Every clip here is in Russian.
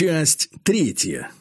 Часть третья.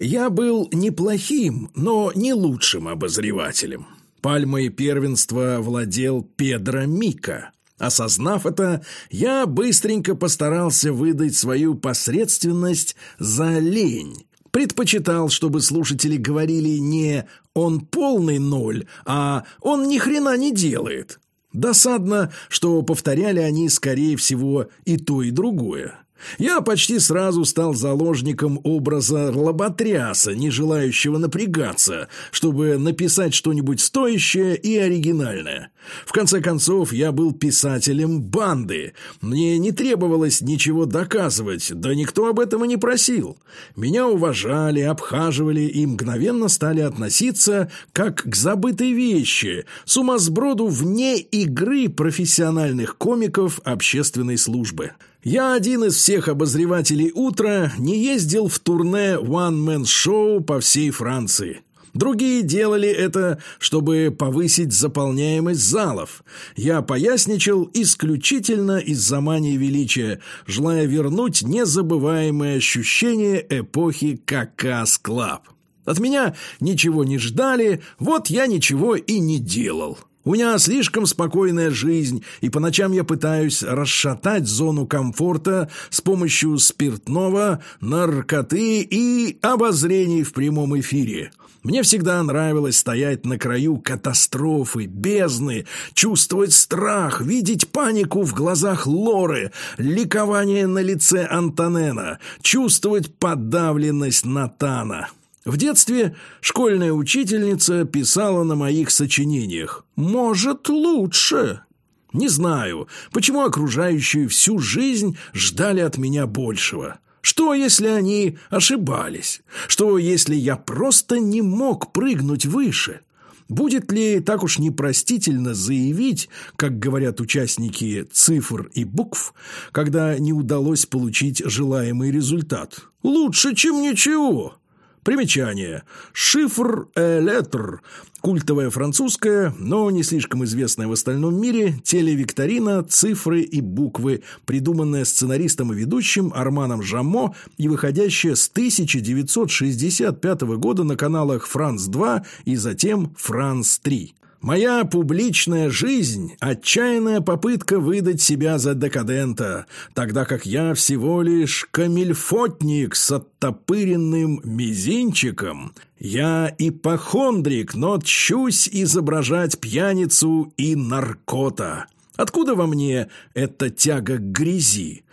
Я был неплохим, но не лучшим обозревателем. Пальмой первенства владел Педро Мика. Осознав это, я быстренько постарался выдать свою посредственность за лень. Предпочитал, чтобы слушатели говорили не «он полный ноль», а «он ни хрена не делает». Досадно, что повторяли они, скорее всего, и то, и другое. Я почти сразу стал заложником образа лоботряса, не желающего напрягаться, чтобы написать что-нибудь стоящее и оригинальное. В конце концов, я был писателем банды. Мне не требовалось ничего доказывать, да никто об этом и не просил. Меня уважали, обхаживали и мгновенно стали относиться как к забытой вещи, сумасброду вне игры профессиональных комиков общественной службы. Я один из всех обозревателей «Утра» не ездил в турне «One-Man-Show» по всей Франции. Другие делали это, чтобы повысить заполняемость залов. Я поясничал исключительно из-за мании величия, желая вернуть незабываемое ощущение эпохи «Caca's Club». От меня ничего не ждали, вот я ничего и не делал. У меня слишком спокойная жизнь, и по ночам я пытаюсь расшатать зону комфорта с помощью спиртного, наркоты и обозрений в прямом эфире. Мне всегда нравилось стоять на краю катастрофы, бездны, чувствовать страх, видеть панику в глазах Лоры, ликование на лице Антонена, чувствовать подавленность Натана. В детстве школьная учительница писала на моих сочинениях «Может, лучше». Не знаю, почему окружающие всю жизнь ждали от меня большего. Что, если они ошибались? Что, если я просто не мог прыгнуть выше? Будет ли так уж непростительно заявить, как говорят участники цифр и букв, когда не удалось получить желаемый результат? Лучше, чем ничего. Примечание. Шифр электр. Культовая французская, но не слишком известная в остальном мире, телевикторина «Цифры и буквы», придуманная сценаристом и ведущим Арманом Жамо и выходящая с 1965 года на каналах «Франс-2» и затем «Франс-3». Моя публичная жизнь – отчаянная попытка выдать себя за декадента, тогда как я всего лишь камельфотник с оттопыренным мизинчиком. Я ипохондрик, но тщусь изображать пьяницу и наркота. Откуда во мне эта тяга к грязи?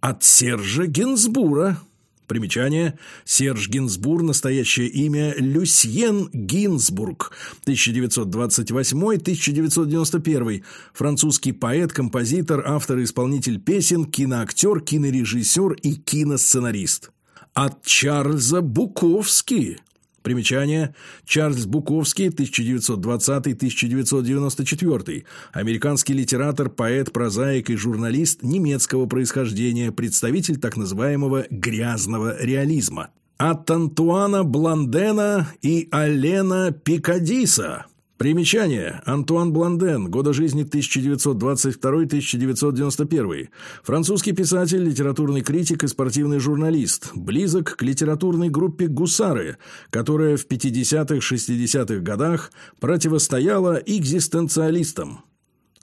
От Сержа Гинзбура. Примечание. Серж Гинзбур, настоящее имя Люсьен Гинзбург, 1928-1991. Французский поэт, композитор, автор и исполнитель песен, киноактер, кинорежиссер и киносценарист. От Чарльза Буковски. Примечание. Чарльз Буковский, 1920-1994. Американский литератор, поэт, прозаик и журналист немецкого происхождения, представитель так называемого «грязного реализма». От Антуана Бландена и Алена Пикадиса. Примечание. Антуан Бланден. Года жизни 1922-1991. Французский писатель, литературный критик и спортивный журналист. Близок к литературной группе «Гусары», которая в 50-60-х годах противостояла экзистенциалистам.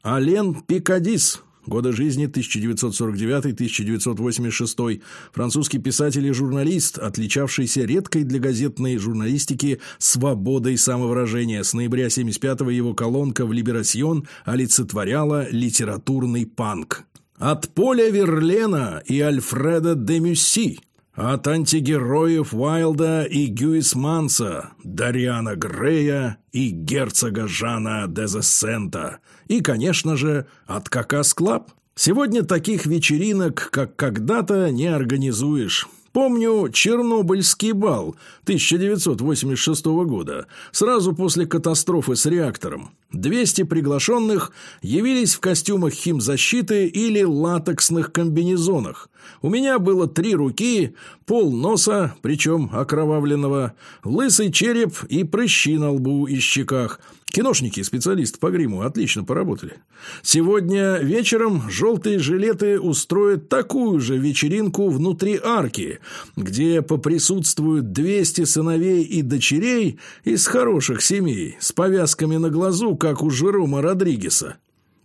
Ален Пикадис. Года жизни 1949-1986. Французский писатель и журналист, отличавшийся редкой для газетной журналистики свободой самовыражения. С ноября 75-го его колонка в «Либерасьон» олицетворяла литературный панк. От Поля Верлена и Альфреда де Мюссе. От антигероев Уайлда и Гюисманса, Дориана Грея и герцога Жана дез Эссента. И, конечно же, от Caca's Club. Сегодня таких вечеринок, как когда-то, не организуешь. Помню Чернобыльский бал 1986 года, сразу после катастрофы с реактором. 200 приглашенных явились в костюмах химзащиты или латексных комбинезонах. У меня было три руки, пол носа, причем окровавленного, лысый череп и прыщи на лбу и щеках, Киношники и специалисты по гриму отлично поработали. Сегодня вечером желтые жилеты устроят такую же вечеринку внутри арки, где поприсутствуют 200 сыновей и дочерей из хороших семей с повязками на глазу, как у Жерома Родригеса.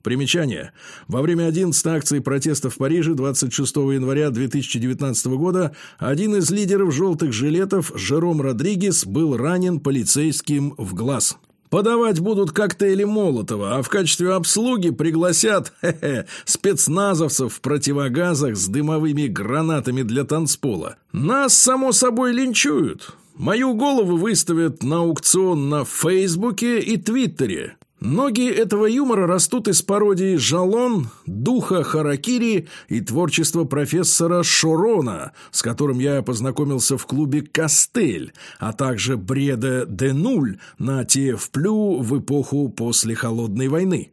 Примечание. Во время 11 акции протеста в Париже 26 января 2019 года один из лидеров «желтых жилетов» Жером Родригес был ранен полицейским в глаз. Подавать будут коктейли Молотова, а в качестве обслуги пригласят хе -хе, спецназовцев в противогазах с дымовыми гранатами для танцпола. Нас, само собой, линчуют. Мою голову выставят на аукцион на Фейсбуке и Твиттере. Ноги этого юмора растут из пародии «Жалон», «Духа Харакири» и творчества профессора Шорона, с которым я познакомился в клубе «Костель», а также бреда «Де Нуль» на ТФПЛЮ в эпоху после Холодной войны.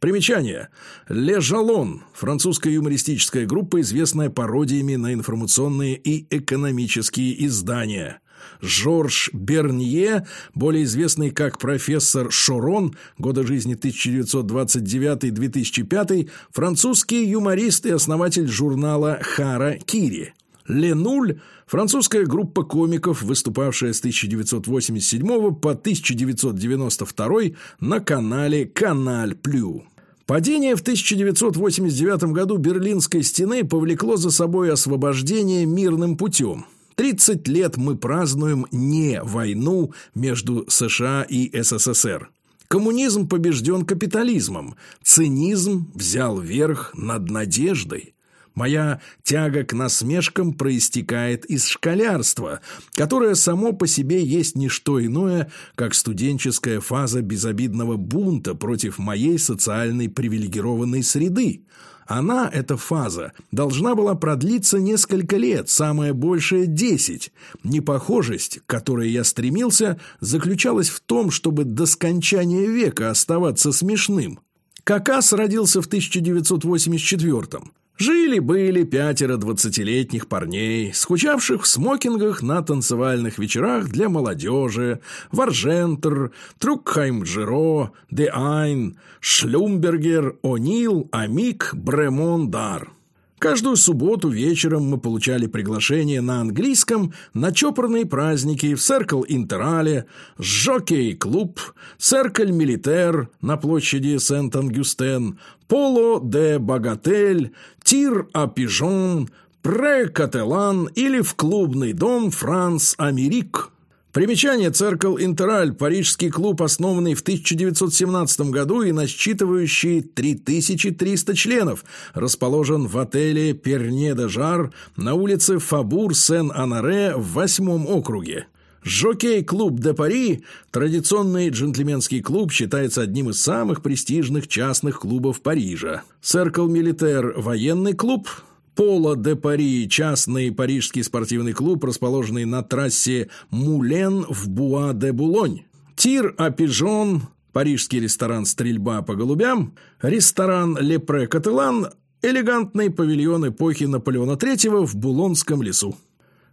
Примечание. «Ле Жалон» – французская юмористическая группа, известная пародиями на информационные и экономические издания – Жорж Бернье, более известный как профессор Шорон, года жизни 1929-2005, французский юморист и основатель журнала «Хара Кири». Ленуль – французская группа комиков, выступавшая с 1987 по 1992 на канале «Каналь Плю». Падение в 1989 году Берлинской стены повлекло за собой освобождение мирным путем – 30 лет мы празднуем не войну между США и СССР. Коммунизм побежден капитализмом, цинизм взял верх над надеждой. Моя тяга к насмешкам проистекает из школярства, которое само по себе есть не что иное, как студенческая фаза безобидного бунта против моей социальной привилегированной среды – она, эта фаза, должна была продлиться несколько лет, самое большее десять. Непохожесть, к которой я стремился, заключалась в том, чтобы до скончания века оставаться смешным. Какас родился в 1984 -м. Жили-были пятеро двадцатилетних парней, скучавших в смокингах на танцевальных вечерах для молодежи, Варжентер, Трукхайм-Джеро, Де Айн, Шлюмбергер, О'Нил, Амик, Бремон, Дар. Каждую субботу вечером мы получали приглашение на английском на чопорные праздники в Серкл Интерале, Жокей-клуб, Серкл Милитер на площади Сент-Ангюстен, Поло де Багатель, Тир Апижон, Пре Кателан или в клубный дом Франс Америк. Примечание «Церкл Интераль» – парижский клуб, основанный в 1917 году и насчитывающий 3300 членов, расположен в отеле «Перне де Жар» на улице Фабур-Сен-Анаре в восьмом округе. Жокей-клуб де Пари, традиционный джентльменский клуб, считается одним из самых престижных частных клубов Парижа. Церкл Милитер – военный клуб – Пола де Пари, частный парижский спортивный клуб, расположенный на трассе Мулен в Буа-де-Булонь. Тир Апижон, парижский ресторан «Стрельба по голубям», ресторан «Лепре Кателан», элегантный павильон эпохи Наполеона III в Булонском лесу.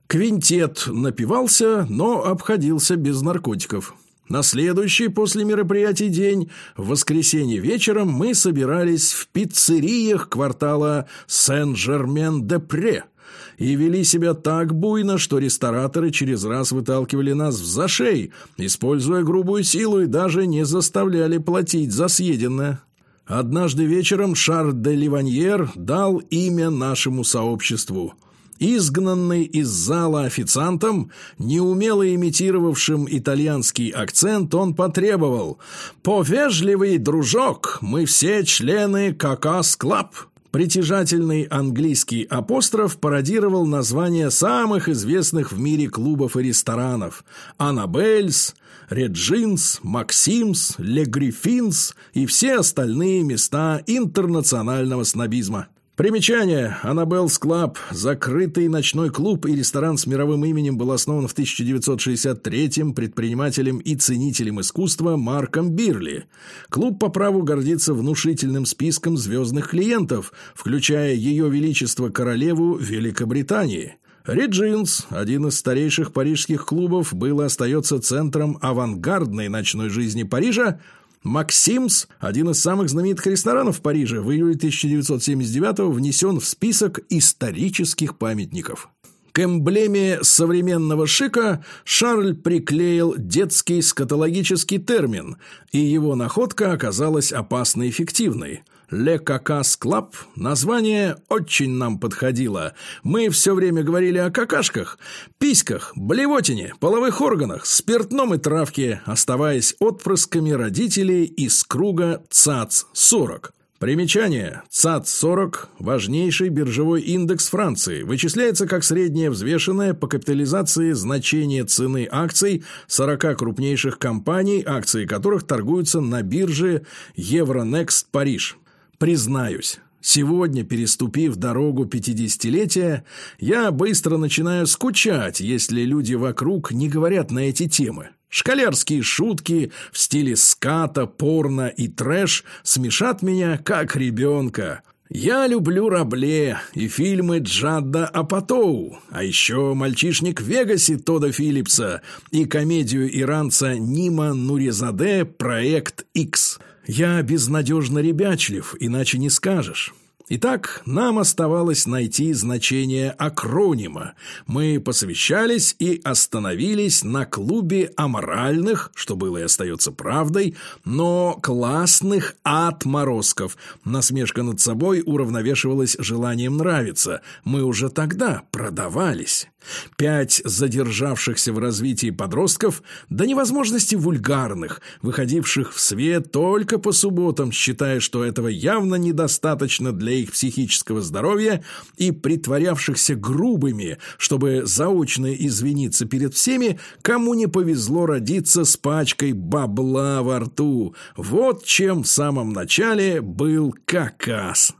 Квинтет напивался, но обходился без наркотиков. На следующий после мероприятий день, в воскресенье вечером, мы собирались в пиццериях квартала Сен-Жермен-де-Пре и вели себя так буйно, что рестораторы через раз выталкивали нас в зашей, используя грубую силу и даже не заставляли платить за съеденное. Однажды вечером Шар де Ливаньер дал имя нашему сообществу – Изгнанный из зала официантом, неумело имитировавшим итальянский акцент, он потребовал «Повежливей, дружок, мы все члены Caca's Club». Притяжательный английский апостроф пародировал названия самых известных в мире клубов и ресторанов «Annabel's», «Regine's», «Maxim's», «Le Griffin's» и все остальные места интернационального снобизма. Примечание. Annabel's Club, закрытый ночной клуб и ресторан с мировым именем, был основан в 1963-м предпринимателем и ценителем искусства Марком Бирли. Клуб по праву гордится внушительным списком звездных клиентов, включая Ее Величество Королеву Великобритании. Regine's, один из старейших парижских клубов, был и остается центром авангардной ночной жизни Парижа, Максимс, один из самых знаменитых ресторанов в Париже, в июле 1979 внесен в список исторических памятников. К эмблеме современного шика Шарль приклеил детский скатологический термин, и его находка оказалась опасно эффективной. «Le Cacas Club» название очень нам подходило. Мы все время говорили о какашках, письках, блевотине, половых органах, спиртном и травке, оставаясь отпрысками родителей из круга ЦАЦ-40. Примечание. ЦАЦ-40 – важнейший биржевой индекс Франции. Вычисляется как среднее взвешенное по капитализации значение цены акций 40 крупнейших компаний, акции которых торгуются на бирже Евронекст Париж. Признаюсь, Сегодня, переступив дорогу пятидесятилетия, я быстро начинаю скучать, если люди вокруг не говорят на эти темы. Школярские шутки в стиле ската, порно и трэш смешат меня, как ребенка. Я люблю Рабле и фильмы Джадда Апатоу, а еще «Мальчишник в Вегасе» Тода Филлипса и комедию иранца Нима Нуризаде «Проект X». Я безнадежно ребячлив, иначе не скажешь. Итак, нам оставалось найти значение акронима. Мы посвящались и остановились на клубе аморальных, что было и остается правдой, но классных отморозков. Насмешка над собой уравновешивалась желанием нравиться. Мы уже тогда продавались. Пять задержавшихся в развитии подростков до невозможности вульгарных, выходивших в свет только по субботам, считая, что этого явно недостаточно для их психического здоровья, и притворявшихся грубыми, чтобы заочно извиниться перед всеми, кому не повезло родиться с пачкой бабла во рту. Вот чем в самом начале был какас.